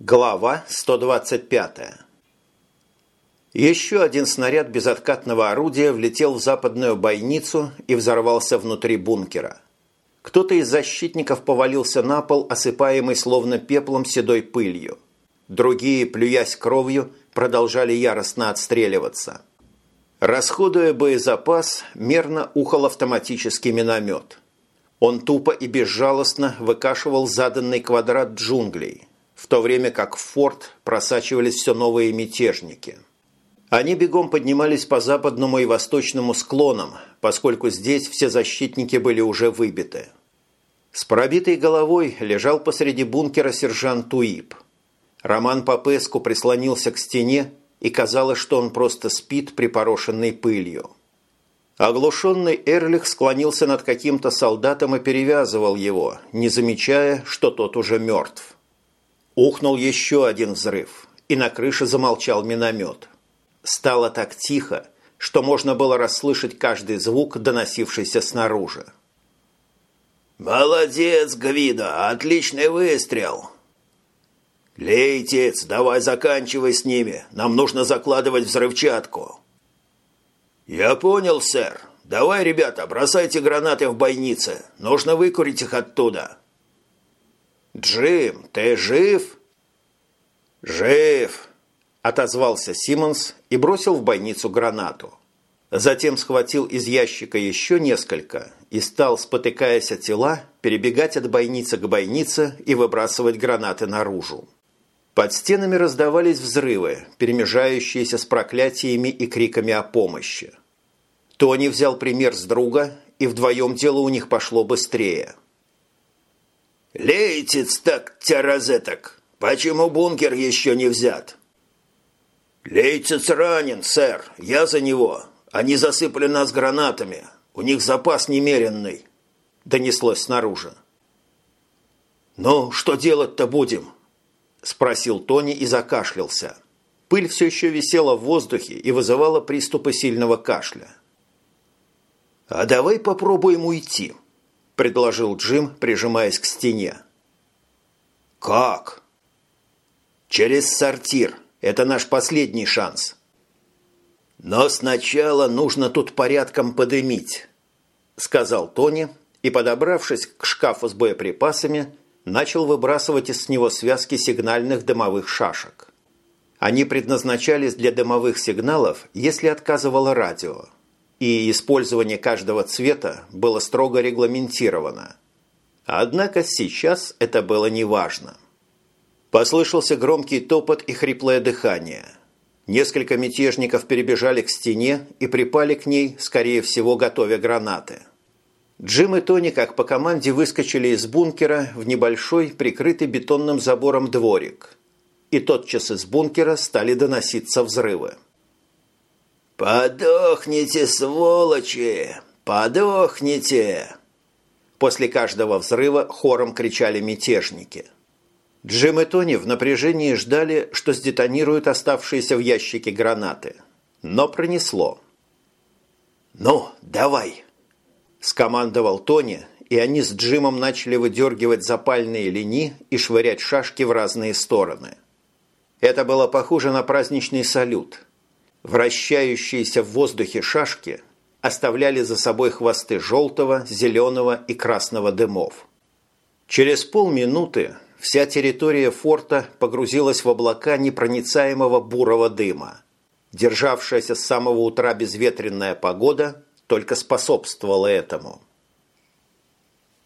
Глава 125. Еще один снаряд безоткатного орудия влетел в западную бойницу и взорвался внутри бункера. Кто-то из защитников повалился на пол, осыпаемый словно пеплом седой пылью. Другие, плюясь кровью, продолжали яростно отстреливаться. Расходуя боезапас, мерно ухал автоматический миномет. Он тупо и безжалостно выкашивал заданный квадрат джунглей – в то время как в форт просачивались все новые мятежники. Они бегом поднимались по западному и восточному склонам, поскольку здесь все защитники были уже выбиты. С пробитой головой лежал посреди бункера сержант Туип. Роман Попеску прислонился к стене, и казалось, что он просто спит, припорошенный пылью. Оглушенный Эрлих склонился над каким-то солдатом и перевязывал его, не замечая, что тот уже мертв. Ухнул еще один взрыв, и на крыше замолчал миномет. Стало так тихо, что можно было расслышать каждый звук, доносившийся снаружи. «Молодец, Гвида! Отличный выстрел!» «Лейтец, давай заканчивай с ними. Нам нужно закладывать взрывчатку». «Я понял, сэр. Давай, ребята, бросайте гранаты в бойницы. Нужно выкурить их оттуда». «Джим, ты жив?» «Жив!» – отозвался Симмонс и бросил в бойницу гранату. Затем схватил из ящика еще несколько и стал, спотыкаясь от тела, перебегать от бойницы к бойнице и выбрасывать гранаты наружу. Под стенами раздавались взрывы, перемежающиеся с проклятиями и криками о помощи. Тони взял пример с друга, и вдвоем дело у них пошло быстрее – «Лейтец так террозеток! Почему бункер еще не взят?» «Лейтец ранен, сэр. Я за него. Они засыпали нас гранатами. У них запас немеренный», – донеслось снаружи. «Ну, что делать-то будем?» – спросил Тони и закашлялся. Пыль все еще висела в воздухе и вызывала приступы сильного кашля. «А давай попробуем уйти», предложил Джим, прижимаясь к стене. «Как?» «Через сортир. Это наш последний шанс». «Но сначала нужно тут порядком подымить», – сказал Тони и, подобравшись к шкафу с боеприпасами, начал выбрасывать из него связки сигнальных дымовых шашек. Они предназначались для дымовых сигналов, если отказывало радио – и использование каждого цвета было строго регламентировано. Однако сейчас это было неважно. Послышался громкий топот и хриплое дыхание. Несколько мятежников перебежали к стене и припали к ней, скорее всего, готовя гранаты. Джим и Тони, как по команде, выскочили из бункера в небольшой, прикрытый бетонным забором дворик. И тотчас из бункера стали доноситься взрывы. «Подохните, сволочи! Подохните!» После каждого взрыва хором кричали мятежники. Джим и Тони в напряжении ждали, что сдетонируют оставшиеся в ящике гранаты. Но пронесло. «Ну, давай!» – скомандовал Тони, и они с Джимом начали выдергивать запальные линии и швырять шашки в разные стороны. Это было похоже на праздничный салют – Вращающиеся в воздухе шашки оставляли за собой хвосты желтого, зеленого и красного дымов. Через полминуты вся территория форта погрузилась в облака непроницаемого бурого дыма. Державшаяся с самого утра безветренная погода только способствовала этому –